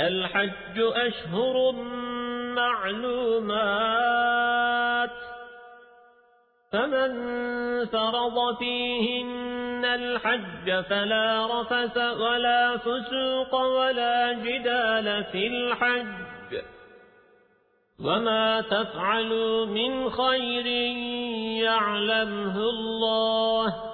الحج أشهر معلومات. فمن فرض فيهن الحج فلا رفس ولا فسوق ولا جدال في الحج. وما تفعلوا من خير يعلمه الله.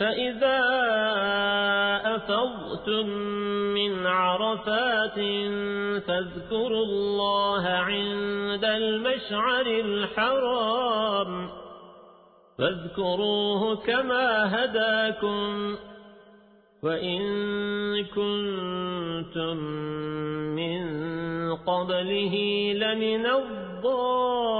فإذا أفضتم من عرفات فاذكروا الله عند المشعر الحرام فاذكروه كما هداكم وإن كنتم من قبله لمن الضالين